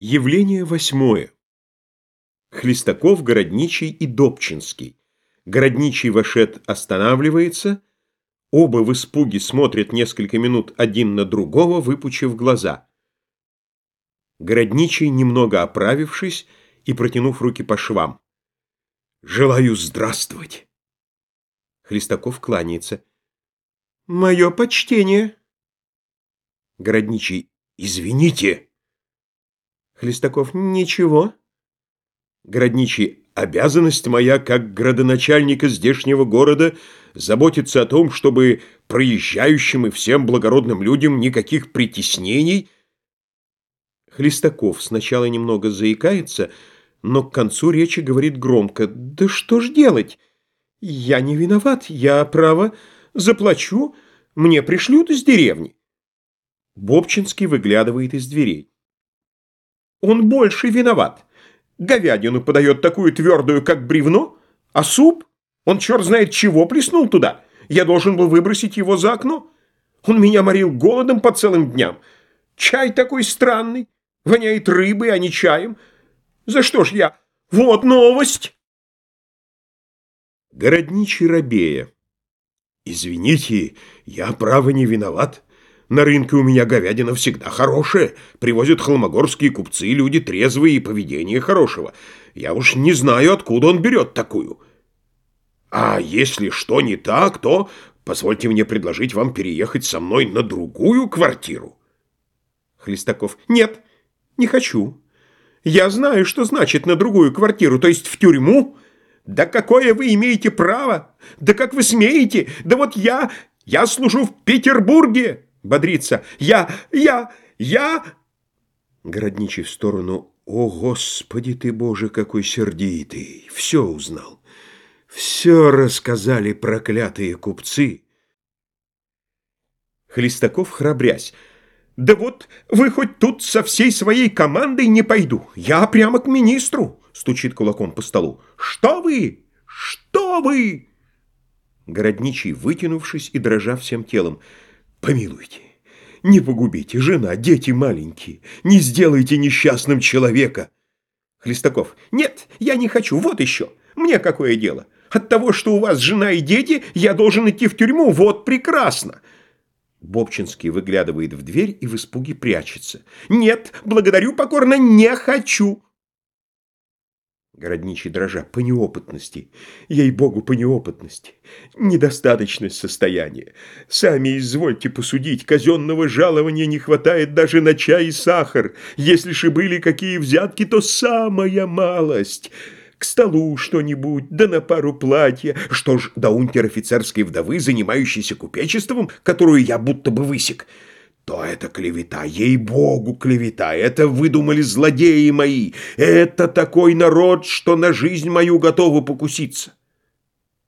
Явление восьмое. Хлестаков, Городничий и Добчинский. Городничий вошед останавливается. Оба в испуге смотрят несколько минут один на другого, выпучив глаза. Городничий, немного оправившись и протянув руки по швам. «Желаю здравствовать!» Хлестаков кланяется. «Мое почтение!» Городничий. «Извините!» Хлестаков. Ничего. Городничий. Обязанность моя, как градоначальника здешнего города, заботиться о том, чтобы проезжающим и всем благородным людям никаких притеснений. Хлестаков сначала немного заикается, но к концу речи говорит громко. «Да что ж делать? Я не виноват, я, право, заплачу, мне пришлют из деревни». Бобчинский выглядывает из дверей. Он больше виноват. Говядину подает такую твердую, как бревно, а суп, он черт знает чего плеснул туда. Я должен был выбросить его за окно. Он меня морил голодом по целым дням. Чай такой странный, воняет рыбой, а не чаем. За что ж я? Вот новость!» Городничий Рабея. «Извините, я, право, не виноват». На рынке у меня говядина всегда хорошая. Привозят холмогорские купцы, люди трезвые и поведение хорошего. Я уж не знаю, откуда он берет такую. А если что не так, то позвольте мне предложить вам переехать со мной на другую квартиру. Хлестаков. Нет, не хочу. Я знаю, что значит на другую квартиру, то есть в тюрьму. Да какое вы имеете право? Да как вы смеете? Да вот я, я служу в Петербурге бодрится. «Я! Я! Я!» Городничий в сторону. «О, Господи ты, Боже, какой сердитый! Все узнал. Все рассказали проклятые купцы». Хлестаков, храбрясь. «Да вот вы хоть тут со всей своей командой не пойду. Я прямо к министру!» Стучит кулаком по столу. «Что вы? Что вы?» Городничий, вытянувшись и дрожа всем телом. Помилуйте, не погубите, жена, дети маленькие, не сделайте несчастным человека. Хлестаков, нет, я не хочу, вот еще, мне какое дело. От того, что у вас жена и дети, я должен идти в тюрьму, вот прекрасно. Бобчинский выглядывает в дверь и в испуге прячется. «Нет, благодарю покорно, не хочу!» Городничий дрожа по неопытности, ей-богу, по неопытности, недостаточность состояния. Сами извольте посудить, казенного жалования не хватает даже на чай и сахар. Если же были какие взятки, то самая малость. К столу что-нибудь, да на пару платья. Что ж, до унтер-офицерской вдовы, занимающейся купечеством, которую я будто бы высек – то это клевета, ей-богу, клевета, это выдумали злодеи мои, это такой народ, что на жизнь мою готовы покуситься.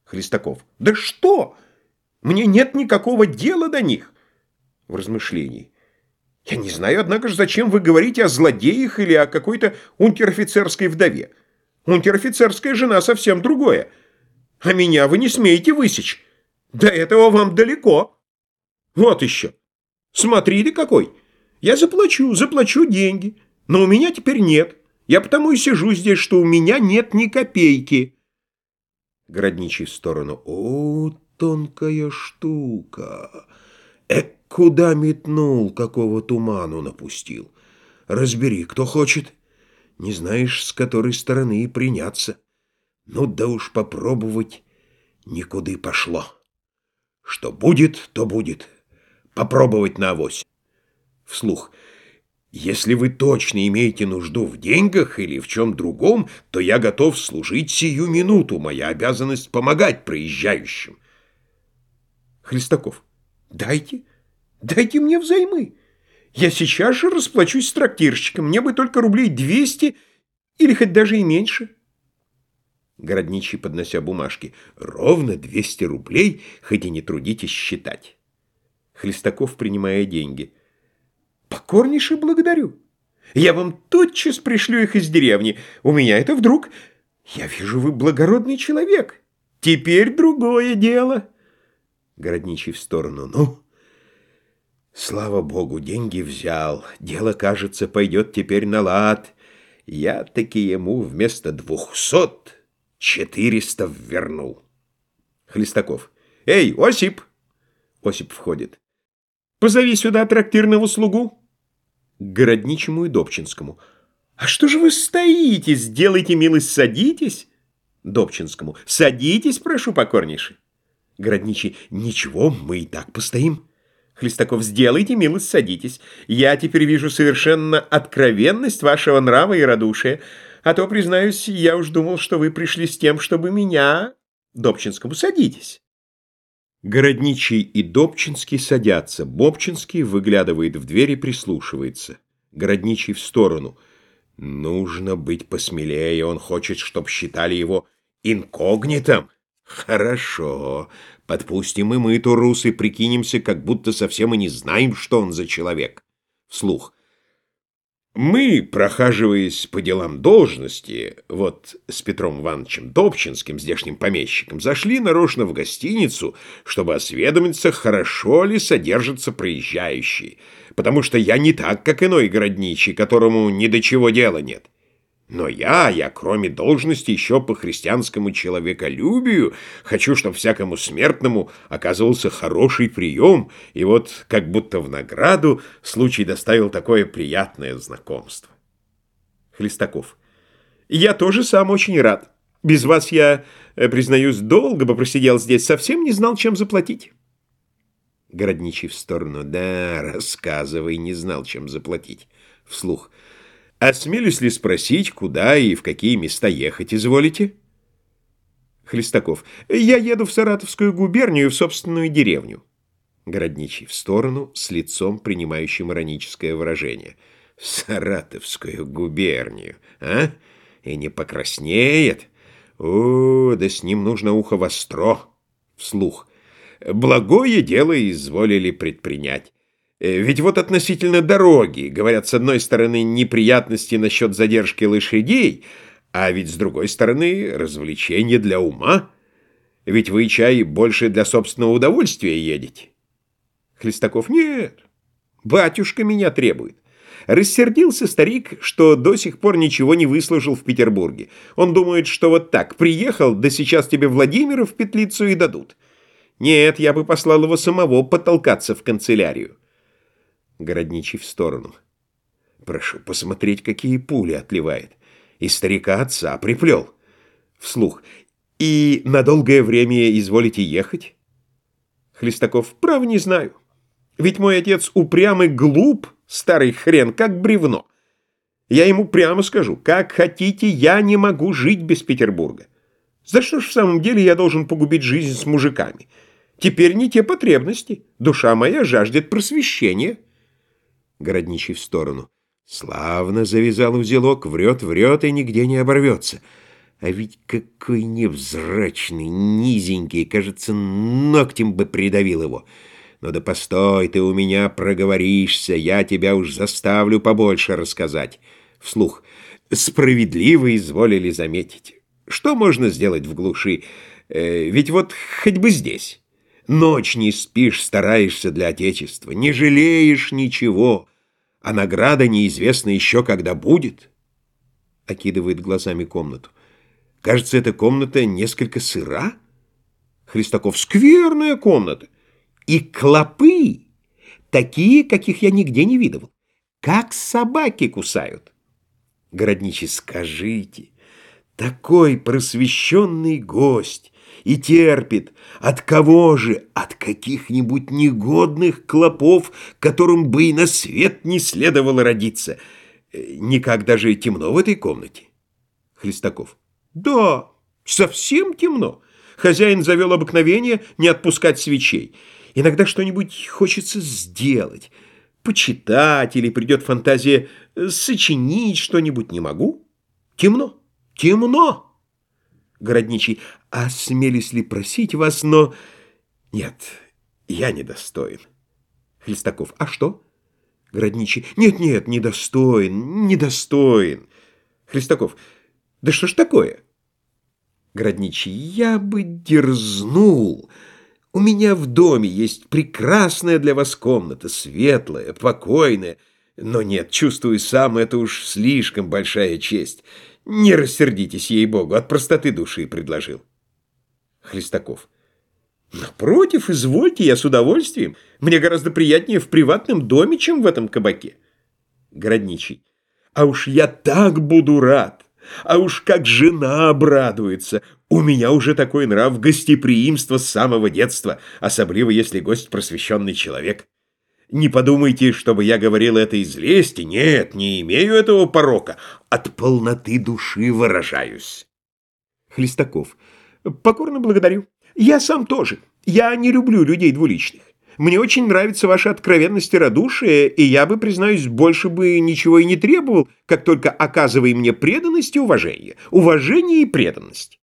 Хлестаков. Да что? Мне нет никакого дела до них. В размышлении. Я не знаю, однако же, зачем вы говорите о злодеях или о какой-то унтер-офицерской вдове. Унтер-офицерская жена совсем другое. А меня вы не смеете высечь. До этого вам далеко. Вот еще. Смотри ты какой! Я заплачу, заплачу деньги, но у меня теперь нет. Я потому и сижу здесь, что у меня нет ни копейки. Городничий в сторону. О, тонкая штука! Эк, куда метнул, какого туману напустил? Разбери, кто хочет. Не знаешь, с которой стороны и приняться. Ну да уж попробовать никуда пошло. Что будет, то будет попробовать на авось. Вслух. Если вы точно имеете нужду в деньгах или в чем другом, то я готов служить сию минуту. Моя обязанность помогать проезжающим. Хлестаков. Дайте, дайте мне взаймы. Я сейчас же расплачусь с трактирщиком. Мне бы только рублей двести или хоть даже и меньше. Городничий, поднося бумажки. Ровно двести рублей, хоть и не трудитесь считать. Хлестаков, принимая деньги. «Покорнейше благодарю. Я вам тотчас пришлю их из деревни. У меня это вдруг... Я вижу, вы благородный человек. Теперь другое дело». Городничий в сторону. «Ну, Слава богу, деньги взял. Дело, кажется, пойдет теперь на лад. Я таки ему вместо двухсот четыреста вернул. Хлестаков. Эй, Осип! Осип входит. Позови сюда трактирного слугу. К Городничему и Добчинскому. А что же вы стоите? Сделайте милость, садитесь. Добчинскому. Садитесь, прошу покорнейше. Городничий. Ничего, мы и так постоим. Хлестаков, сделайте милость, садитесь. Я теперь вижу совершенно откровенность вашего нрава и радушия. А то, признаюсь, я уж думал, что вы пришли с тем, чтобы меня... Добчинскому, садитесь. Городничий и Добчинский садятся. Бобчинский выглядывает в дверь и прислушивается. Городничий в сторону. Нужно быть посмелее. Он хочет, чтоб считали его инкогнитом. Хорошо. Подпустим и мы Турус и прикинемся, как будто совсем и не знаем, что он за человек. Вслух. Мы, прохаживаясь по делам должности, вот с Петром Ивановичем Добчинским, здешним помещиком, зашли нарочно в гостиницу, чтобы осведомиться, хорошо ли содержатся проезжающие, потому что я не так, как иной городничий, которому ни до чего дела нет. Но я, я кроме должности еще по христианскому человеколюбию хочу, чтобы всякому смертному оказывался хороший прием, и вот как будто в награду случай доставил такое приятное знакомство. Хлестаков. Я тоже сам очень рад. Без вас я, э, признаюсь, долго бы просидел здесь, совсем не знал, чем заплатить. Городничий в сторону. Да, рассказывай, не знал, чем заплатить. Вслух. Осмелюсь ли спросить, куда и в какие места ехать изволите? Хлестаков. Я еду в Саратовскую губернию, в собственную деревню. Городничий в сторону, с лицом, принимающим ироническое выражение. В Саратовскую губернию, а? И не покраснеет? О, да с ним нужно ухо востро. Вслух. Благое дело изволили предпринять. Э, ведь вот относительно дороги, говорят, с одной стороны, неприятности насчет задержки лошадей, а ведь с другой стороны, развлечение для ума. Ведь вы, чай, больше для собственного удовольствия едете. Хлестаков, нет, батюшка меня требует. Рассердился старик, что до сих пор ничего не выслужил в Петербурге. Он думает, что вот так, приехал, да сейчас тебе Владимира в петлицу и дадут. Нет, я бы послал его самого потолкаться в канцелярию. Городничий в сторону. Прошу посмотреть, какие пули отливает. И старика отца приплел. Вслух. И на долгое время изволите ехать? Хлестаков. Право не знаю. Ведь мой отец упрямый глуп, старый хрен, как бревно. Я ему прямо скажу, как хотите, я не могу жить без Петербурга. За что ж в самом деле я должен погубить жизнь с мужиками? Теперь не те потребности. Душа моя жаждет просвещения. Городничий в сторону. Славно завязал узелок, врет, врет и нигде не оборвется. А ведь какой невзрачный, низенький, кажется, ногтем бы придавил его. Ну да постой, ты у меня проговоришься, я тебя уж заставлю побольше рассказать. Вслух. Справедливо изволили заметить. Что можно сделать в глуши? Э, ведь вот хоть бы здесь. Ночь не спишь, стараешься для Отечества, не жалеешь ничего, а награда неизвестна еще, когда будет. Окидывает глазами комнату. Кажется, эта комната несколько сыра. Христаков, скверная комната. И клопы, такие, каких я нигде не видывал. Как собаки кусают. Городничий, скажите, такой просвещенный гость и терпит. От кого же? От каких-нибудь негодных клопов, которым бы и на свет не следовало родиться. Э, никак даже темно в этой комнате. Хлестаков. Да, совсем темно. Хозяин завел обыкновение не отпускать свечей. Иногда что-нибудь хочется сделать, почитать, или придет фантазия сочинить что-нибудь не могу. Темно, темно. Городничий, осмелюсь ли просить вас, но... Нет, я недостоин. Хлестаков, а что? Городничий, нет-нет, недостоин, недостоин. Хлестаков, да что ж такое? Городничий, я бы дерзнул. У меня в доме есть прекрасная для вас комната, светлая, покойная. Но нет, чувствую сам, это уж слишком большая честь. Не рассердитесь, ей-богу, от простоты души предложил. Хлестаков. Напротив, извольте, я с удовольствием. Мне гораздо приятнее в приватном доме, чем в этом кабаке. Городничий. А уж я так буду рад. А уж как жена обрадуется. У меня уже такой нрав гостеприимства с самого детства, особливо если гость просвещенный человек. Не подумайте, чтобы я говорил это из лести. Нет, не имею этого порока. От полноты души выражаюсь. Хлестаков. Покорно благодарю. Я сам тоже. Я не люблю людей двуличных. Мне очень нравится ваша откровенность и радушие, и я бы, признаюсь, больше бы ничего и не требовал, как только оказывай мне преданность и уважение. Уважение и преданность.